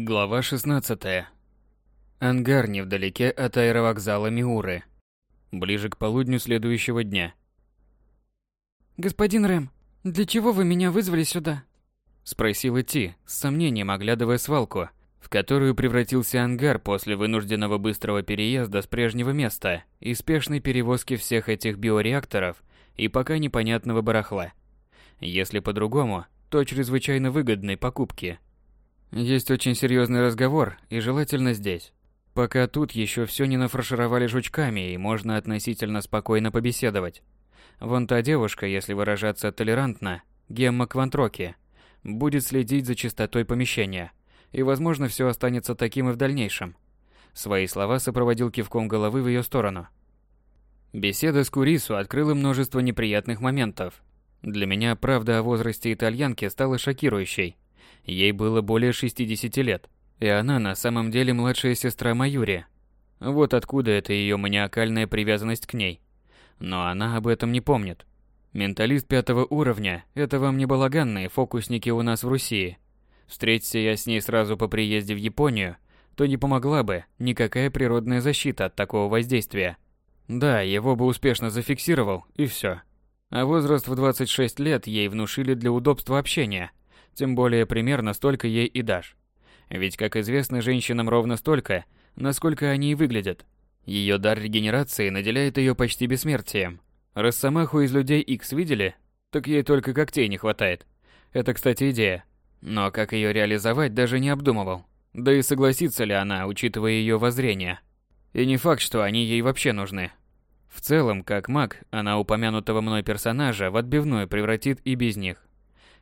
Глава 16. Ангар невдалеке от аэровокзала Миуры. Ближе к полудню следующего дня. «Господин Рэм, для чего вы меня вызвали сюда?» Спросила Ти, с сомнением оглядывая свалку, в которую превратился ангар после вынужденного быстрого переезда с прежнего места и спешной перевозки всех этих биореакторов и пока непонятного барахла. Если по-другому, то чрезвычайно выгодной покупки – есть очень серьезный разговор, и желательно здесь. Пока тут еще все не нафаршировали жучками, и можно относительно спокойно побеседовать. Вон та девушка, если выражаться толерантно, Гемма Квантроки, будет следить за чистотой помещения, и, возможно, все останется таким и в дальнейшем. Свои слова сопроводил кивком головы в ее сторону. Беседа с Курису открыла множество неприятных моментов. Для меня правда о возрасте итальянки стала шокирующей – Ей было более 60 лет, и она на самом деле младшая сестра Маюри. Вот откуда эта ее маниакальная привязанность к ней. Но она об этом не помнит. Менталист пятого уровня – это вам не балаганные фокусники у нас в Руси. Встреться я с ней сразу по приезде в Японию, то не помогла бы никакая природная защита от такого воздействия. Да, его бы успешно зафиксировал, и все. А возраст в 26 лет ей внушили для удобства общения – тем более примерно столько ей и дашь. Ведь, как известно, женщинам ровно столько, насколько они и выглядят. Ее дар регенерации наделяет ее почти бессмертием. Росомаху из людей X видели? Так ей только когтей не хватает. Это, кстати, идея. Но как ее реализовать, даже не обдумывал. Да и согласится ли она, учитывая ее воззрение. И не факт, что они ей вообще нужны. В целом, как маг, она упомянутого мной персонажа в отбивную превратит и без них.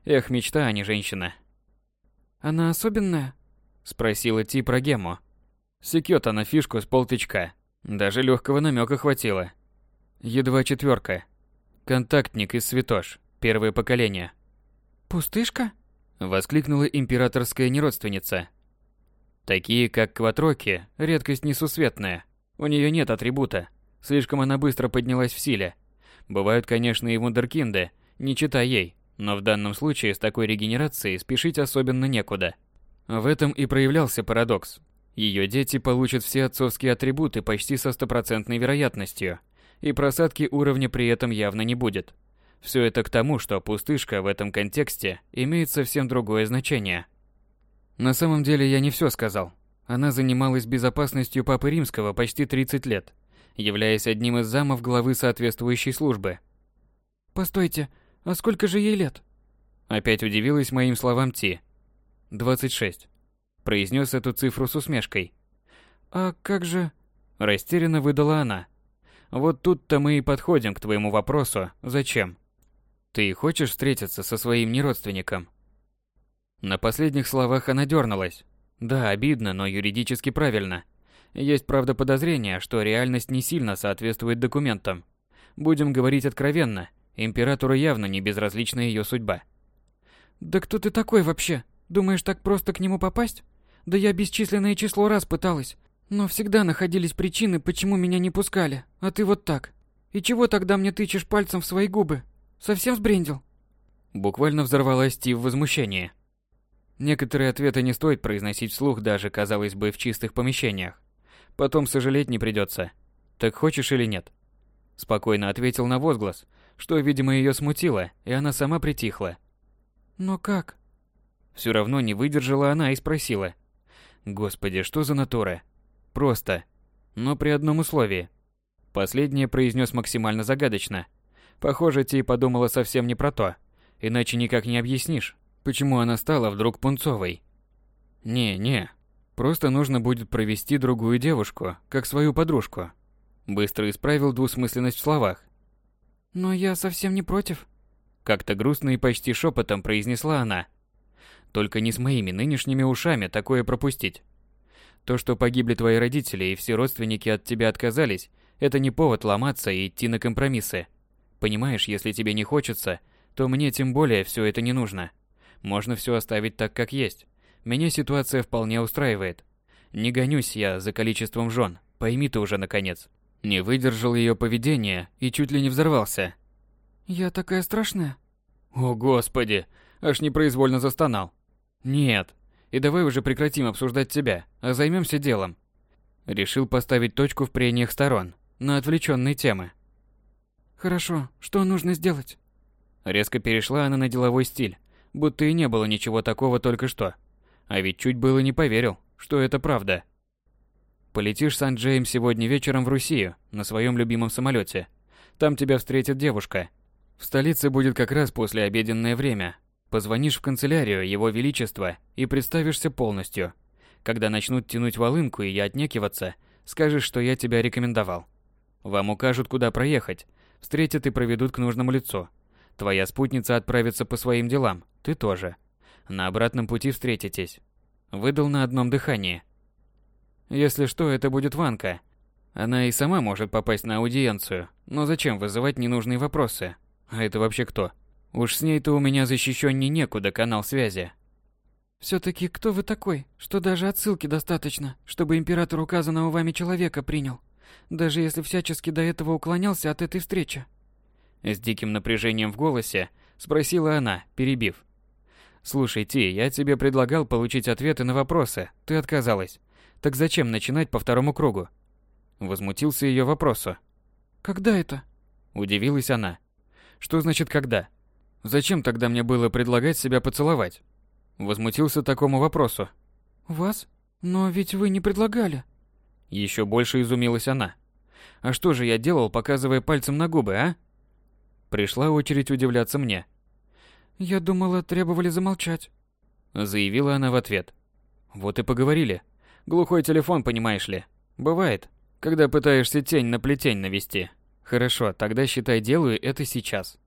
Эх, мечта, а не женщина. Она особенная? Спросила Ти про Гему. Секет она фишку с полтычка. Даже легкого намека хватило. Едва четверка. Контактник из Святош. Первое поколение. Пустышка? Воскликнула императорская неродственница. Такие, как Кватроки, редкость несусветная. У нее нет атрибута. Слишком она быстро поднялась в силе. Бывают, конечно, и вундеркинды, не читай ей. Но в данном случае с такой регенерацией спешить особенно некуда. В этом и проявлялся парадокс. Ее дети получат все отцовские атрибуты почти со стопроцентной вероятностью, и просадки уровня при этом явно не будет. Все это к тому, что пустышка в этом контексте имеет совсем другое значение. На самом деле я не все сказал. Она занималась безопасностью Папы Римского почти 30 лет, являясь одним из замов главы соответствующей службы. «Постойте, а сколько же ей лет? Опять удивилась моим словам Ти. 26. Произнес эту цифру с усмешкой. А как же... Растерянно выдала она. Вот тут-то мы и подходим к твоему вопросу. Зачем? Ты хочешь встретиться со своим неродственником? На последних словах она дернулась. Да, обидно, но юридически правильно. Есть, правда, подозрение, что реальность не сильно соответствует документам. Будем говорить откровенно, Императору явно не безразлична ее судьба. «Да кто ты такой вообще? Думаешь, так просто к нему попасть? Да я бесчисленное число раз пыталась. Но всегда находились причины, почему меня не пускали. А ты вот так. И чего тогда мне тычешь пальцем в свои губы? Совсем сбрендил?» Буквально взорвалась Ти в возмущении. Некоторые ответы не стоит произносить вслух даже, казалось бы, в чистых помещениях. Потом сожалеть не придется. Так хочешь или нет? Спокойно ответил на возглас, что, видимо, ее смутило, и она сама притихла. «Но как?» Все равно не выдержала она и спросила. «Господи, что за натура?» «Просто. Но при одном условии». Последнее произнес максимально загадочно. Похоже, Ти подумала совсем не про то. Иначе никак не объяснишь, почему она стала вдруг пунцовой. «Не-не, просто нужно будет провести другую девушку, как свою подружку». Быстро исправил двусмысленность в словах. Но я совсем не против. Как-то грустно и почти шепотом произнесла она. Только не с моими нынешними ушами такое пропустить. То, что погибли твои родители и все родственники от тебя отказались, это не повод ломаться и идти на компромиссы. Понимаешь, если тебе не хочется, то мне тем более все это не нужно. Можно все оставить так, как есть. Меня ситуация вполне устраивает. Не гонюсь я за количеством жен, пойми ты уже наконец. Не выдержал ее поведения и чуть ли не взорвался. «Я такая страшная?» «О, Господи!» Аж непроизвольно застонал. «Нет, И давай уже прекратим обсуждать тебя, а займемся делом. Решил поставить точку в прениях сторон на отвлеченные темы. Хорошо, что нужно сделать? Резко перешла она на деловой стиль, будто и не было ничего такого только что. А ведь чуть было не поверил, что это правда. Полетишь с Анджеем сегодня вечером в Россию на своем любимом самолете. Там тебя встретит девушка. В столице будет как раз после обеденное время. Позвонишь в канцелярию Его Величества и представишься полностью. Когда начнут тянуть волынку и отнекиваться, скажешь, что я тебя рекомендовал. Вам укажут, куда проехать, встретят и проведут к нужному лицу. Твоя спутница отправится по своим делам, ты тоже. На обратном пути встретитесь. Выдал на одном дыхании. Если что, это будет Ванка. Она и сама может попасть на аудиенцию, но зачем вызывать ненужные вопросы? А это вообще кто? Уж с ней-то у меня защищенней некуда канал связи. Все-таки кто вы такой, что даже отсылки достаточно, чтобы император указанного вами человека принял, даже если всячески до этого уклонялся от этой встречи? С диким напряжением в голосе спросила она, перебив. «Слушай, Ти, я тебе предлагал получить ответы на вопросы, ты отказалась. Так зачем начинать по второму кругу? Возмутился ее вопросу. Когда это? Удивилась она. Что значит когда? Зачем тогда мне было предлагать себя поцеловать? Возмутился такому вопросу. Вас? Но ведь вы не предлагали. Еще больше изумилась она. А что же я делал, показывая пальцем на губы, а? Пришла очередь удивляться мне. Я думала, требовали замолчать. Заявила она в ответ. Вот и поговорили. Глухой телефон, понимаешь ли. Бывает, когда пытаешься тень на плетень навести. Хорошо, тогда считай, делаю это сейчас.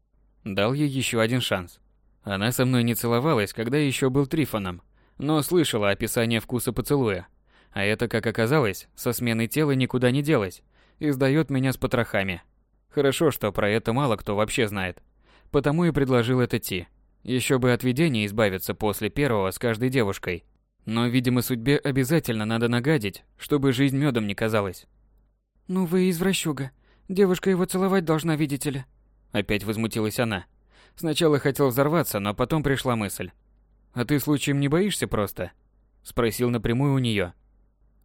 Дал ей еще один шанс. Она со мной не целовалась, когда еще был Трифоном, но слышала описание вкуса поцелуя. А это, как оказалось, со сменой тела никуда не делась и сдает меня с потрохами. Хорошо, что про это мало кто вообще знает. Потому и предложил это Ти. Еще бы от видения избавиться после первого с каждой девушкой. Но, видимо, судьбе обязательно надо нагадить, чтобы жизнь медом не казалась. «Ну вы извращуга. Девушка его целовать должна, видите ли». Опять возмутилась она. Сначала хотел взорваться, но потом пришла мысль. «А ты случаем не боишься просто?» Спросил напрямую у нее.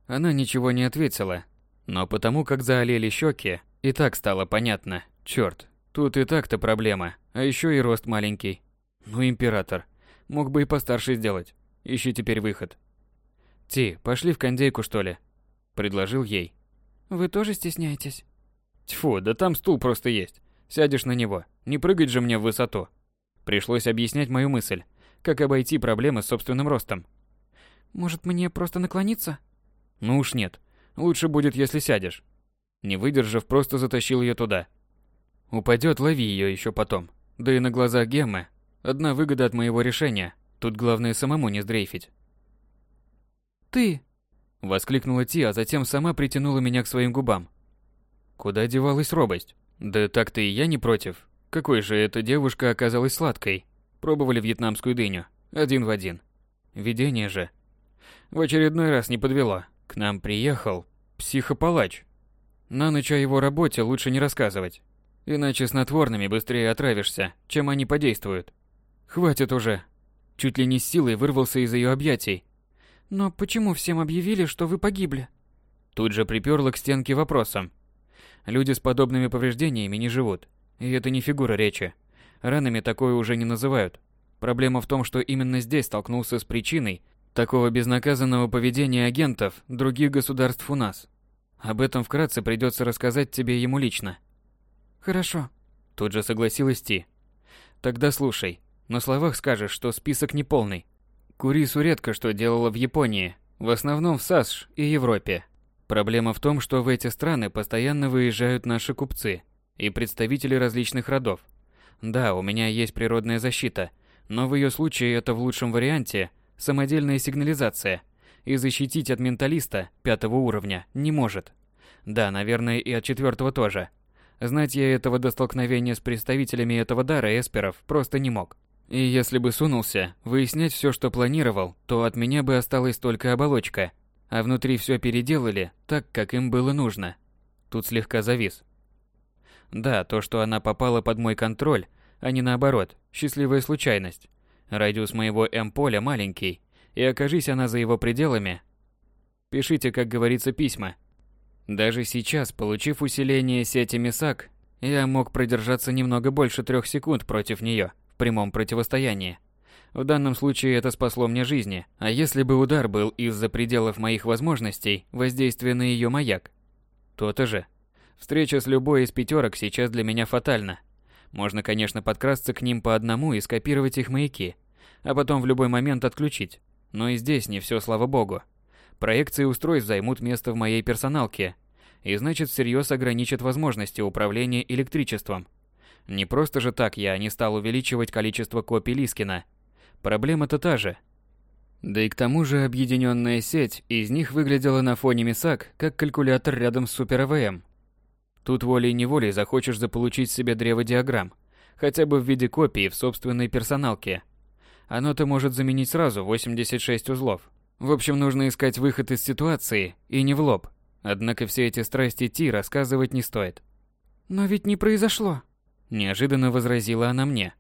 Она ничего не ответила, но потому как заолели щеки, и так стало понятно. Черт, тут и так-то проблема, а еще и рост маленький. Ну, император. Мог бы и постарше сделать. Ищи теперь выход. Ти, пошли в кондейку, что ли? Предложил ей. Вы тоже стесняетесь? Тьфу, да там стул просто есть. Сядешь на него. Не прыгать же мне в высоту. Пришлось объяснять мою мысль. Как обойти проблемы с собственным ростом. Может, мне просто наклониться? Ну уж нет. Лучше будет, если сядешь. Не выдержав, просто затащил ее туда. Упадет, лови ее еще потом. Да и на глазах Геммы. Одна выгода от моего решения. Тут главное самому не сдрейфить. «Ты!» – воскликнула Ти, а затем сама притянула меня к своим губам. Куда девалась робость? Да так-то и я не против. Какой же эта девушка оказалась сладкой. Пробовали вьетнамскую дыню. Один в один. Видение же. В очередной раз не подвело. К нам приехал психопалач. На ночь о его работе лучше не рассказывать. Иначе снотворными быстрее отравишься, чем они подействуют. Хватит уже, Чуть ли не с силой вырвался из ее объятий. «Но почему всем объявили, что вы погибли?» Тут же приперла к стенке вопросом. Люди с подобными повреждениями не живут. И это не фигура речи. Ранами такое уже не называют. Проблема в том, что именно здесь столкнулся с причиной такого безнаказанного поведения агентов других государств у нас. Об этом вкратце придется рассказать тебе ему лично. Хорошо. Тут же согласилась Ти. Тогда слушай. На словах скажешь, что список неполный. Курису редко что делала в Японии, в основном в САСШ и Европе. Проблема в том, что в эти страны постоянно выезжают наши купцы и представители различных родов. Да, у меня есть природная защита, но в ее случае это в лучшем варианте самодельная сигнализация, и защитить от менталиста пятого уровня не может. Да, наверное, и от четвертого тоже. Знать я этого до столкновения с представителями этого дара эсперов просто не мог. И если бы сунулся, выяснять все, что планировал, то от меня бы осталась только оболочка, а внутри все переделали так, как им было нужно. Тут слегка завис. Да, то, что она попала под мой контроль, а не наоборот, счастливая случайность. Радиус моего М-поля маленький, И окажись она за его пределами, пишите, как говорится, письма. Даже сейчас, получив усиление сети МИСАК, я мог продержаться немного больше трех секунд против нее в прямом противостоянии. В данном случае это спасло мне жизни, а если бы удар был из-за пределов моих возможностей воздействия на ее маяк? То-то же. Встреча с любой из пятерок сейчас для меня фатальна. Можно, конечно, подкрасться к ним по одному и скопировать их маяки, а потом в любой момент отключить. Но и здесь не все, слава богу. Проекции устройств займут место в моей персоналке, и значит всерьез ограничат возможности управления электричеством. Не просто же так я не стал увеличивать количество копий Лискина. Проблема-то та же. Да и к тому же объединенная сеть из них выглядела на фоне МИСАК как калькулятор рядом с Супер АВМ. Тут волей-неволей захочешь заполучить себе древо диаграмм, хотя бы в виде копии в собственной персоналке. Оно-то может заменить сразу 86 узлов. В общем, нужно искать выход из ситуации, и не в лоб. Однако все эти страсти Ти рассказывать не стоит. «Но ведь не произошло», – неожиданно возразила она мне.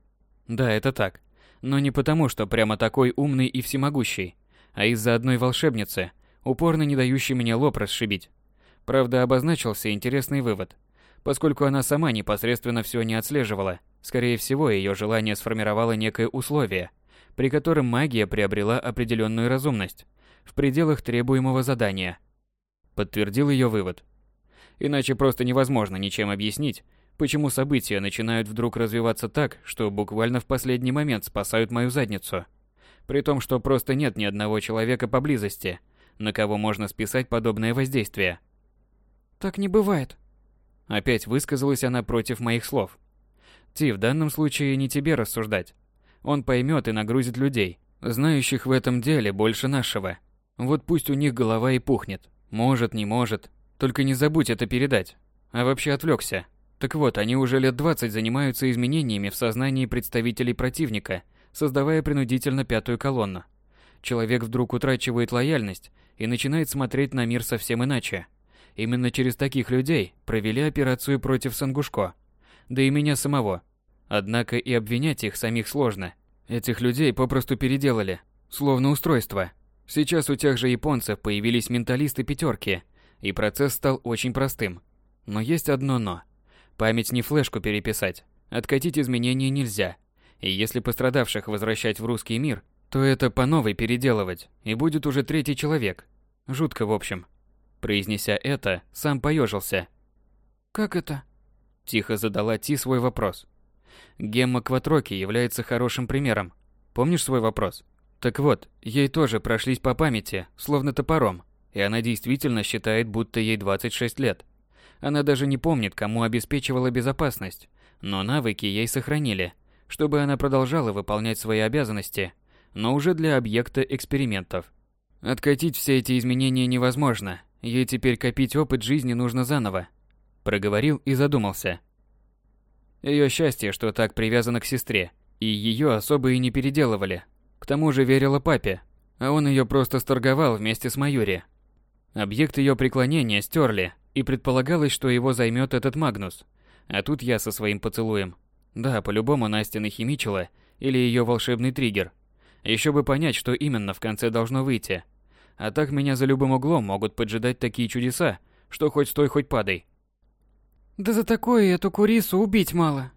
«Да, это так. Но не потому, что прямо такой умный и всемогущий, а из-за одной волшебницы, упорно не дающей мне лоб расшибить. Правда, обозначился интересный вывод. Поскольку она сама непосредственно все не отслеживала, скорее всего, ее желание сформировало некое условие, при котором магия приобрела определенную разумность в пределах требуемого задания – подтвердил ее вывод. Иначе просто невозможно ничем объяснить, почему события начинают вдруг развиваться так, что буквально в последний момент спасают мою задницу. При том, что просто нет ни одного человека поблизости, на кого можно списать подобное воздействие. Так не бывает. Опять высказалась она против моих слов. Ти, в данном случае не тебе рассуждать. Он поймет и нагрузит людей, знающих в этом деле больше нашего. Вот пусть у них голова и пухнет. Может, не может. Только не забудь это передать. А вообще отвлекся. Так вот, они уже лет 20 занимаются изменениями в сознании представителей противника, создавая принудительно пятую колонну. Человек вдруг утрачивает лояльность и начинает смотреть на мир совсем иначе. Именно через таких людей провели операцию против Сангушко. Да и меня самого. Однако и обвинять их самих сложно. Этих людей попросту переделали, словно устройство. Сейчас у тех же японцев появились менталисты пятерки, и процесс стал очень простым. Но есть одно «но». Память не флешку переписать, откатить изменения нельзя. И если пострадавших возвращать в русский мир, то это по новой переделывать, и будет уже третий человек. Жутко в общем. Произнеся это, сам поежился. «Как это?» Тихо задала Ти свой вопрос. Гемма Кватроки является хорошим примером. Помнишь свой вопрос? Так вот, ей тоже прошлись по памяти, словно топором, и она действительно считает, будто ей 26 лет. Она даже не помнит, кому обеспечивала безопасность, но навыки ей сохранили, чтобы она продолжала выполнять свои обязанности, но уже для объекта экспериментов. Откатить все эти изменения невозможно, ей теперь копить опыт жизни нужно заново. Проговорил и задумался. Ее счастье, что так привязано к сестре, и ее особо и не переделывали, к тому же верила папе, а он ее просто сторговал вместе с Майори. Объект ее преклонения стерли, и предполагалось, что его займет этот Магнус. А тут я со своим поцелуем. Да, по-любому Настя нахимичила, или ее волшебный триггер. Еще бы понять, что именно в конце должно выйти. А так меня за любым углом могут поджидать такие чудеса, что хоть стой, хоть падай. Да за такое эту курису убить мало.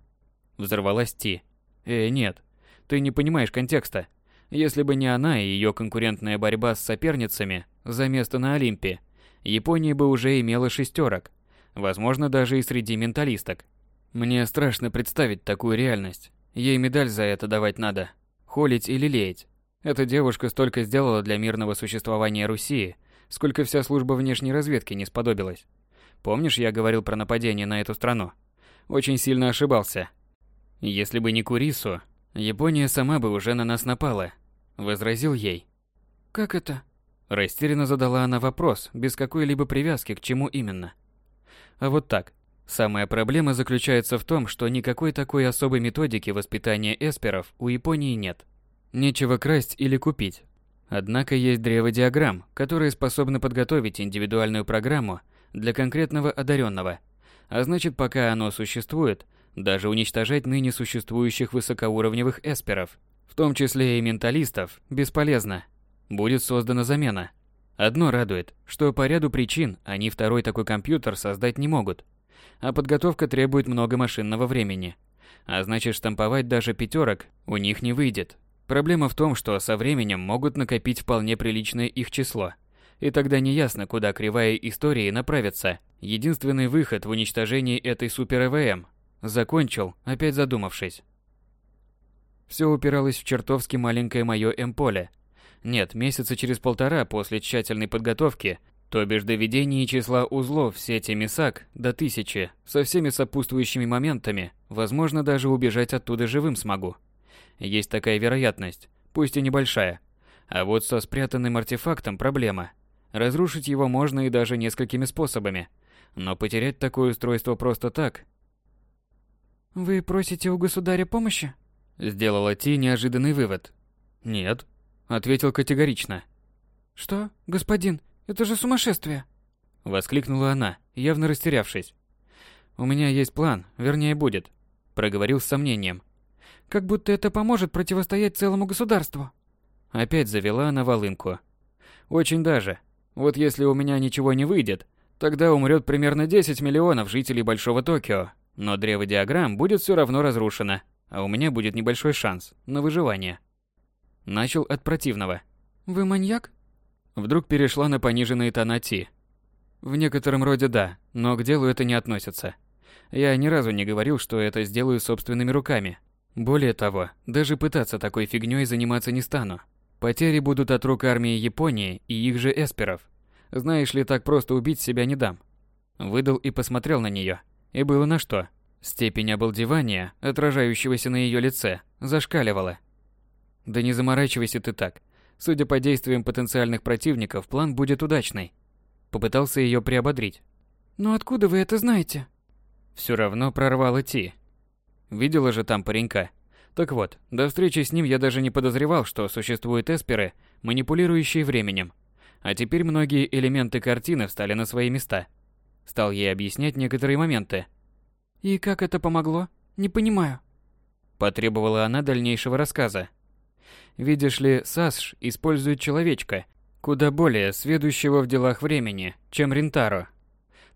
Взорвалась Ти. Э, нет. Ты не понимаешь контекста. Если бы не она и ее конкурентная борьба с соперницами за место на Олимпе, Япония бы уже имела шестерок, возможно, даже и среди менталисток. Мне страшно представить такую реальность. Ей медаль за это давать надо. Холить или леять. Эта девушка столько сделала для мирного существования Руси, сколько вся служба внешней разведки не сподобилась. Помнишь, я говорил про нападение на эту страну? Очень сильно ошибался. Если бы не Курису, Япония сама бы уже на нас напала, возразил ей. Как это? Растерянно задала она вопрос, без какой-либо привязки к чему именно. А вот так. Самая проблема заключается в том, что никакой такой особой методики воспитания эсперов у Японии нет. Нечего красть или купить. Однако есть древо диаграмм, которые способны подготовить индивидуальную программу для конкретного одаренного. А значит, пока оно существует, даже уничтожать ныне существующих высокоуровневых эсперов, в том числе и менталистов, бесполезно. Будет создана замена. Одно радует, что по ряду причин они второй такой компьютер создать не могут. А подготовка требует много машинного времени. А значит, штамповать даже пятерок у них не выйдет. Проблема в том, что со временем могут накопить вполне приличное их число. И тогда неясно, куда кривая истории направится. Единственный выход в уничтожении этой супер-ЭВМ. Закончил, опять задумавшись. Все упиралось в чертовски маленькое мое М-поле. Нет, месяца через полтора после тщательной подготовки, то бишь доведения числа узлов в сети МИСАК до тысячи, со всеми сопутствующими моментами, возможно, даже убежать оттуда живым смогу. Есть такая вероятность, пусть и небольшая. А вот со спрятанным артефактом проблема. Разрушить его можно и даже несколькими способами. Но потерять такое устройство просто так... «Вы просите у государя помощи?» Сделала Ти неожиданный вывод. «Нет», — ответил категорично. «Что, господин, это же сумасшествие!» Воскликнула она, явно растерявшись. «У меня есть план, вернее будет», — проговорил с сомнением. «Как будто это поможет противостоять целому государству». Опять завела она волынку. «Очень даже. Вот если у меня ничего не выйдет, тогда умрет примерно 10 миллионов жителей Большого Токио, но древо диаграмм будет все равно разрушено, а у меня будет небольшой шанс на выживание. Начал от противного. Вы маньяк? Вдруг перешла на пониженные тона Ти. В некотором роде да, но к делу это не относится. Я ни разу не говорил, что это сделаю собственными руками. Более того, даже пытаться такой фигнёй заниматься не стану. Потери будут от рук армии Японии и их же эсперов. Знаешь ли, так просто убить себя не дам. Выдал и посмотрел на неё. И было на что. Степень обалдевания, отражающегося на ее лице, зашкаливала. Да не заморачивайся ты так. Судя по действиям потенциальных противников, план будет удачный. Попытался ее приободрить. Но откуда вы это знаете? Все равно прорвало Ти. Видела же там паренька. Так вот, до встречи с ним я даже не подозревал, что существуют эсперы, манипулирующие временем. А теперь многие элементы картины встали на свои места. Стал ей объяснять некоторые моменты, «И как это помогло? Не понимаю». Потребовала она дальнейшего рассказа. Видишь ли, Саш использует человечка, куда более сведущего в делах времени, чем Рентаро.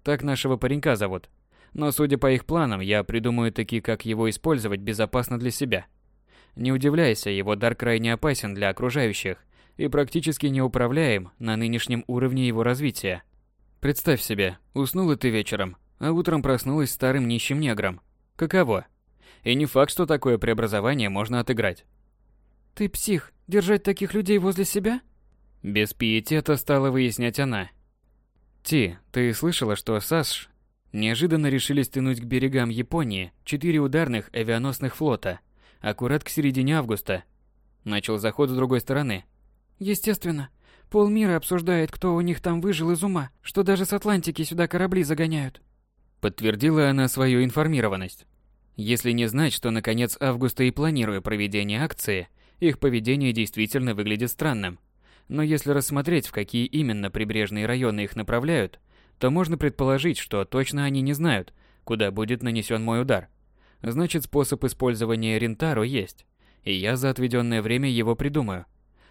Так нашего паренька зовут. Но судя по их планам, я придумаю такие, как его использовать безопасно для себя. Не удивляйся, его дар крайне опасен для окружающих и практически неуправляем на нынешнем уровне его развития. Представь себе, уснула ты вечером, а утром проснулась старым нищим негром. Каково? И не факт, что такое преобразование можно отыграть. Ты псих, держать таких людей возле себя? Без пиетета стала выяснять она. Ти, ты слышала, что САСШ неожиданно решили стянуть к берегам Японии четыре ударных авианосных флота, аккурат к середине августа. Начал заход с другой стороны. Естественно. Полмира обсуждает, кто у них там выжил из ума, что даже с Атлантики сюда корабли загоняют. Подтвердила она свою информированность. Если не знать, что на конец августа и планирую проведение акции, их поведение действительно выглядит странным. Но если рассмотреть, в какие именно прибрежные районы их направляют, то можно предположить, что точно они не знают, куда будет нанесен мой удар. Значит, способ использования Рентару есть, и я за отведенное время его придумаю.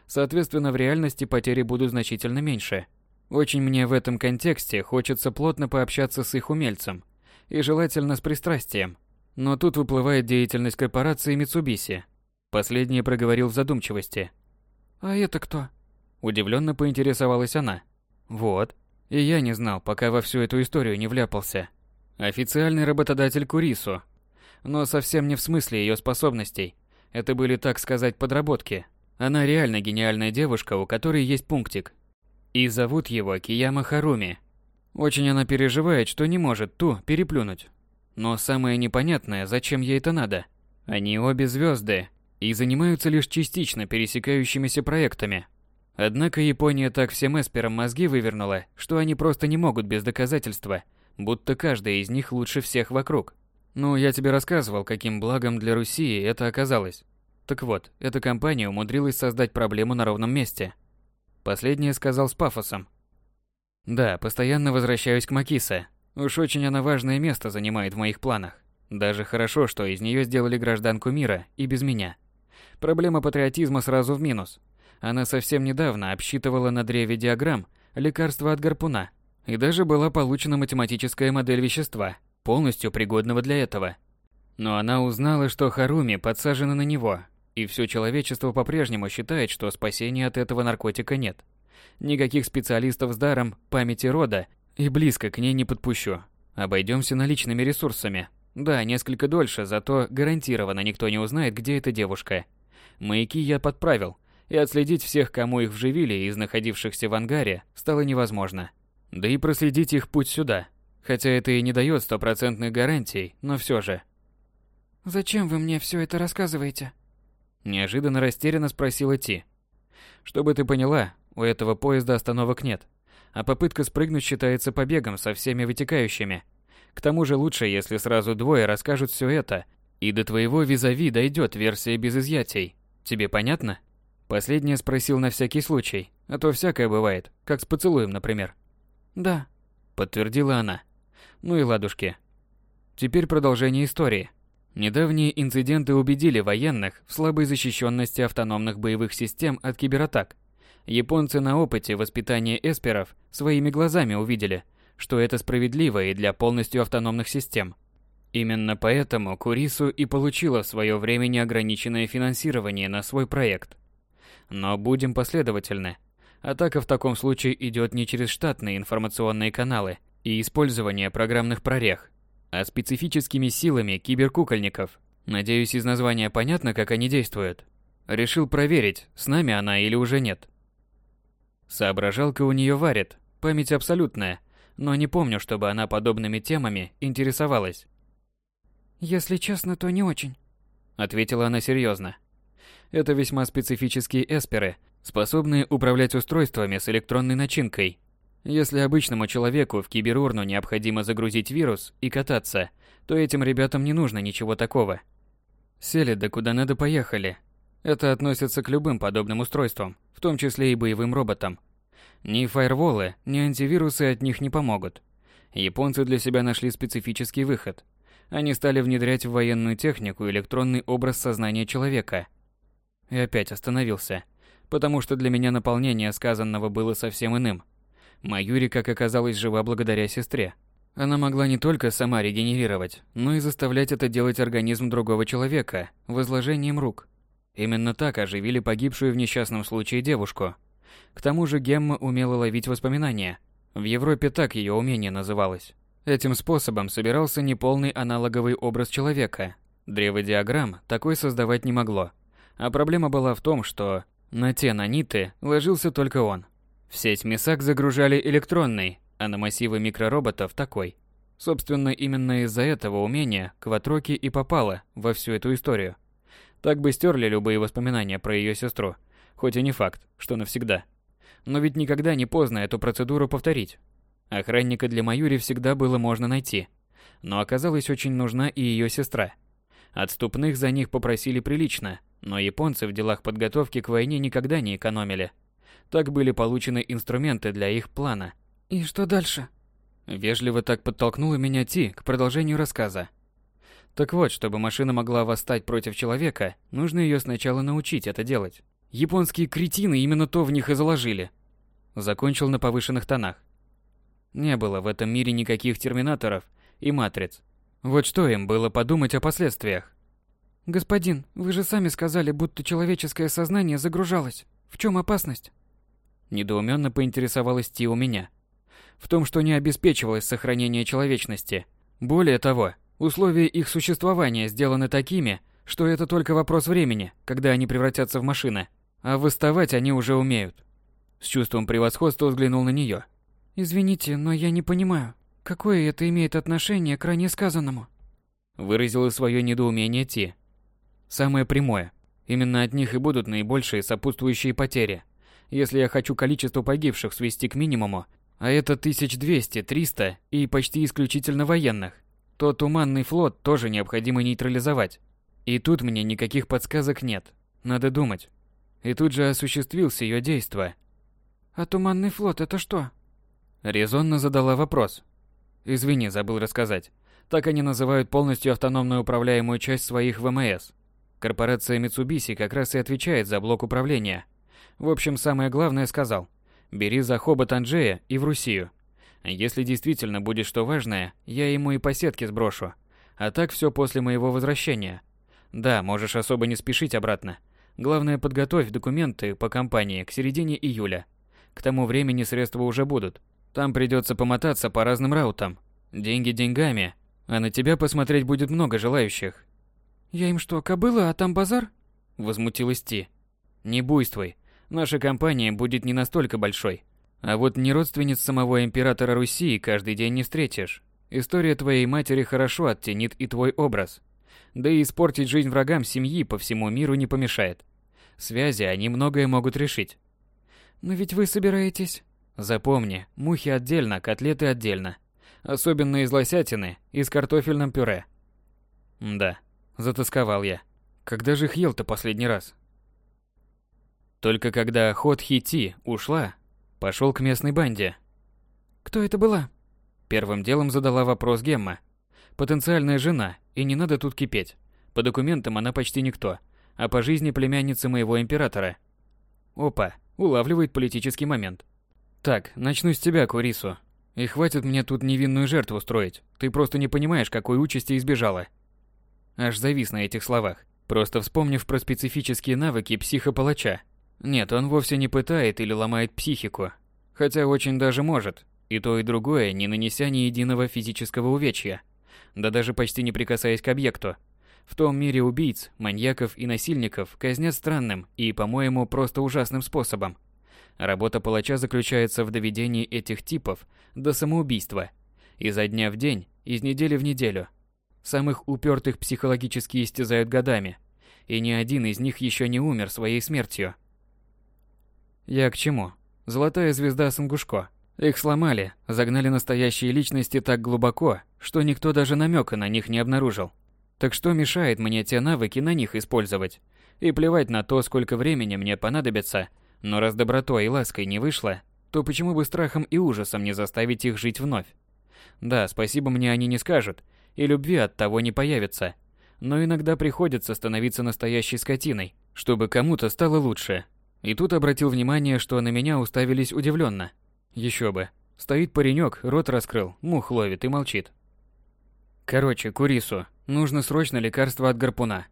Соответственно, в реальности потери будут значительно меньше – очень мне в этом контексте хочется плотно пообщаться с их умельцем, и желательно с пристрастием. Но тут выплывает деятельность корпорации Mitsubishi. Последнее проговорил в задумчивости. «А это кто?» Удивленно поинтересовалась она. «Вот. И я не знал, пока во всю эту историю не вляпался. Официальный работодатель Курису. Но совсем не в смысле ее способностей. Это были, так сказать, подработки. Она реально гениальная девушка, у которой есть пунктик, и зовут его Кияма Харуми. Очень она переживает, что не может ту переплюнуть. Но самое непонятное, зачем ей это надо. Они обе звезды и занимаются лишь частично пересекающимися проектами. Однако Япония так всем эсперам мозги вывернула, что они просто не могут без доказательства, будто каждая из них лучше всех вокруг. Ну, я тебе рассказывал, каким благом для Руси это оказалось. Так вот, эта компания умудрилась создать проблему на ровном месте – Последнее сказал с пафосом. Да, постоянно возвращаюсь к Макисе. Уж очень она важное место занимает в моих планах. Даже хорошо, что из нее сделали гражданку мира и без меня. Проблема патриотизма сразу в минус. Она совсем недавно обсчитывала на древе диаграмм лекарства от гарпуна, и даже была получена математическая модель вещества, полностью пригодного для этого. Но она узнала, что Харуми подсажена на него, и все человечество по-прежнему считает, что спасения от этого наркотика нет. Никаких специалистов с даром памяти рода и близко к ней не подпущу. Обойдемся наличными ресурсами. Да, несколько дольше, зато гарантированно никто не узнает, где эта девушка. Маяки я подправил, и отследить всех, кому их вживили из находившихся в ангаре, стало невозможно. Да и проследить их путь сюда. Хотя это и не дает стопроцентных гарантий, но все же. «Зачем вы мне все это рассказываете?» Неожиданно растерянно спросила Ти. «Чтобы ты поняла, у этого поезда остановок нет, а попытка спрыгнуть считается побегом со всеми вытекающими. К тому же лучше, если сразу двое расскажут все это, и до твоего визави дойдет версия без изъятий. Тебе понятно?» Последнее спросил на всякий случай, а то всякое бывает, как с поцелуем, например. «Да», — подтвердила она. «Ну и ладушки. Теперь продолжение истории. Недавние инциденты убедили военных в слабой защищенности автономных боевых систем от кибератак. Японцы на опыте воспитания эсперов своими глазами увидели, что это справедливо и для полностью автономных систем. Именно поэтому Курису и получила в свое время неограниченное финансирование на свой проект. Но будем последовательны. Атака в таком случае идет не через штатные информационные каналы и использование программных прорех, а специфическими силами киберкукольников. Надеюсь, из названия понятно, как они действуют. Решил проверить, с нами она или уже нет. Соображалка у нее варит, память абсолютная, но не помню, чтобы она подобными темами интересовалась. «Если честно, то не очень», — ответила она серьезно. Это весьма специфические эсперы, способные управлять устройствами с электронной начинкой. Если обычному человеку в киберурну необходимо загрузить вирус и кататься, то этим ребятам не нужно ничего такого. Сели да куда надо поехали. Это относится к любым подобным устройствам, в том числе и боевым роботам. Ни фаерволы, ни антивирусы от них не помогут. Японцы для себя нашли специфический выход. Они стали внедрять в военную технику электронный образ сознания человека – и опять остановился, потому что для меня наполнение сказанного было совсем иным. Маюри, как оказалось, жива благодаря сестре. Она могла не только сама регенерировать, но и заставлять это делать организм другого человека, возложением рук. Именно так оживили погибшую в несчастном случае девушку. К тому же Гемма умела ловить воспоминания. В Европе так ее умение называлось. Этим способом собирался неполный аналоговый образ человека. Древо диаграмм такой создавать не могло. А проблема была в том, что на те наниты ложился только он. В сеть МИСАК загружали электронный, а на массивы микророботов такой. Собственно, именно из-за этого умения Кватроки и попала во всю эту историю. Так бы стерли любые воспоминания про ее сестру, хоть и не факт, что навсегда. Но ведь никогда не поздно эту процедуру повторить. Охранника для Маюри всегда было можно найти. Но оказалось очень нужна и ее сестра. Отступных за них попросили прилично, но японцы в делах подготовки к войне никогда не экономили. Так были получены инструменты для их плана. «И что дальше?» Вежливо так подтолкнула меня Ти к продолжению рассказа. Так вот, чтобы машина могла восстать против человека, нужно ее сначала научить это делать. Японские кретины именно то в них и заложили. Закончил на повышенных тонах. Не было в этом мире никаких терминаторов и матриц. Вот что им было подумать о последствиях. «Господин, вы же сами сказали, будто человеческое сознание загружалось. В чем опасность?» Недоуменно поинтересовалась Ти у меня. В том, что не обеспечивалось сохранение человечности. Более того, условия их существования сделаны такими, что это только вопрос времени, когда они превратятся в машины. А восставать они уже умеют. С чувством превосходства взглянул на нее. «Извините, но я не понимаю, какое это имеет отношение к ранее сказанному?» Выразила свое недоумение Ти. Самое прямое. Именно от них и будут наибольшие сопутствующие потери. Если я хочу количество погибших свести к минимуму, а это 1200-300 и почти исключительно военных, то туманный флот тоже необходимо нейтрализовать. И тут мне никаких подсказок нет. Надо думать. И тут же осуществился ее действо. А туманный флот это что? Резонно задала вопрос. Извини, забыл рассказать. Так они называют полностью автономную управляемую часть своих ВМС. Корпорация Mitsubishi как раз и отвечает за блок управления. В общем, самое главное сказал. Бери за хобот Анджея и в Русию. Если действительно будет что важное, я ему и по сетке сброшу. А так все после моего возвращения. Да, можешь особо не спешить обратно. Главное, подготовь документы по компании к середине июля. К тому времени средства уже будут. Там придется помотаться по разным раутам. Деньги деньгами, а на тебя посмотреть будет много желающих. Я им что, кобыла, а там базар? Возмутилась Ти. Не буйствуй. Наша компания будет не настолько большой. А вот не родственниц самого императора Руси каждый день не встретишь. История твоей матери хорошо оттенит и твой образ. Да и испортить жизнь врагам семьи по всему миру не помешает. Связи они многое могут решить. Но ведь вы собираетесь... Запомни, мухи отдельно, котлеты отдельно. Особенно из лосятины и с картофельным пюре. Да, затасковал я. Когда же их ел-то последний раз? Только когда Ход Хити ушла, пошел к местной банде. Кто это была? Первым делом задала вопрос Гемма. Потенциальная жена, и не надо тут кипеть. По документам она почти никто, а по жизни племянница моего императора. Опа, улавливает политический момент. Так, начну с тебя, Курису. И хватит мне тут невинную жертву строить. Ты просто не понимаешь, какой участи избежала. Аж завис на этих словах, просто вспомнив про специфические навыки психопалача. Нет, он вовсе не пытает или ломает психику. Хотя очень даже может. И то, и другое, не нанеся ни единого физического увечья. Да даже почти не прикасаясь к объекту. В том мире убийц, маньяков и насильников казнят странным и, по-моему, просто ужасным способом – Работа палача заключается в доведении этих типов до самоубийства. Изо дня в день, из недели в неделю. Самых упертых психологически истязают годами, и ни один из них еще не умер своей смертью. Я к чему? Золотая звезда Сангушко. Их сломали, загнали настоящие личности так глубоко, что никто даже намека на них не обнаружил. Так что мешает мне те навыки на них использовать? И плевать на то, сколько времени мне понадобится – но раз добротой и лаской не вышло, то почему бы страхом и ужасом не заставить их жить вновь? Да, спасибо мне они не скажут, и любви от того не появится. Но иногда приходится становиться настоящей скотиной, чтобы кому-то стало лучше. И тут обратил внимание, что на меня уставились удивленно. Еще бы. Стоит паренек, рот раскрыл, мух ловит и молчит. Короче, Курису, нужно срочно лекарство от гарпуна.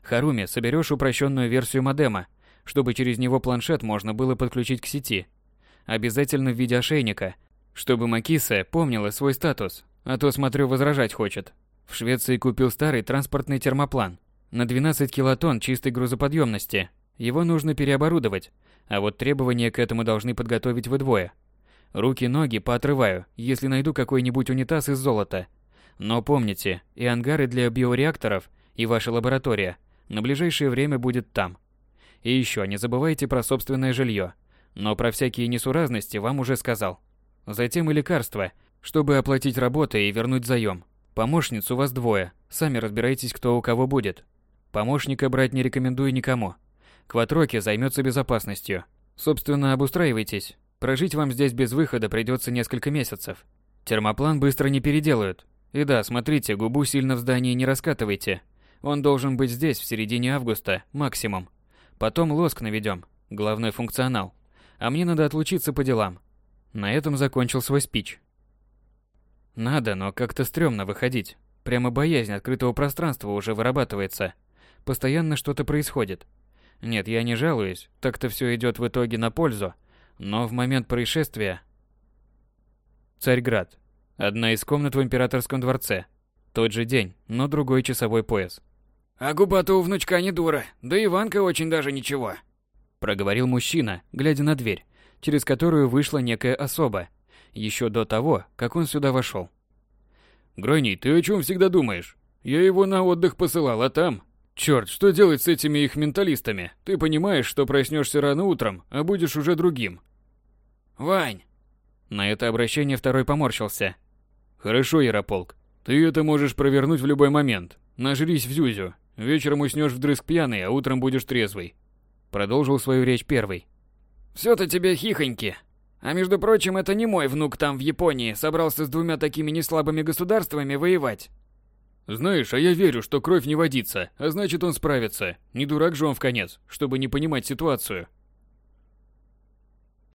Харуми, соберешь упрощенную версию модема, чтобы через него планшет можно было подключить к сети. Обязательно в виде ошейника, чтобы Макиса помнила свой статус, а то, смотрю, возражать хочет. В Швеции купил старый транспортный термоплан на 12 килотонн чистой грузоподъемности. Его нужно переоборудовать, а вот требования к этому должны подготовить вдвое. Руки-ноги поотрываю, если найду какой-нибудь унитаз из золота. Но помните, и ангары для биореакторов, и ваша лаборатория на ближайшее время будет там. И еще не забывайте про собственное жилье. Но про всякие несуразности вам уже сказал. Затем и лекарства, чтобы оплатить работы и вернуть заем. Помощниц у вас двое. Сами разбирайтесь, кто у кого будет. Помощника брать не рекомендую никому. Кватроки займется безопасностью. Собственно, обустраивайтесь. Прожить вам здесь без выхода придется несколько месяцев. Термоплан быстро не переделают. И да, смотрите, губу сильно в здании не раскатывайте. Он должен быть здесь в середине августа, максимум. Потом лоск наведем. Главный функционал. А мне надо отлучиться по делам. На этом закончил свой спич. Надо, но как-то стрёмно выходить. Прямо боязнь открытого пространства уже вырабатывается. Постоянно что-то происходит. Нет, я не жалуюсь, так-то все идет в итоге на пользу. Но в момент происшествия... Царьград. Одна из комнат в императорском дворце. Тот же день, но другой часовой пояс. А губа-то у внучка не дура, да Иванка очень даже ничего. Проговорил мужчина, глядя на дверь, через которую вышла некая особа, еще до того, как он сюда вошел. Грани, ты о чем всегда думаешь? Я его на отдых посылал, а там... Черт, что делать с этими их менталистами? Ты понимаешь, что проснешься рано утром, а будешь уже другим. Вань! На это обращение второй поморщился. Хорошо, Ярополк. Ты это можешь провернуть в любой момент. Нажрись в Зюзю, Вечером уснешь вдрызг пьяный, а утром будешь трезвый. Продолжил свою речь первый. Все-то тебе хихоньки. А между прочим, это не мой внук там в Японии собрался с двумя такими неслабыми государствами воевать. Знаешь, а я верю, что кровь не водится, а значит он справится. Не дурак же он в конец, чтобы не понимать ситуацию.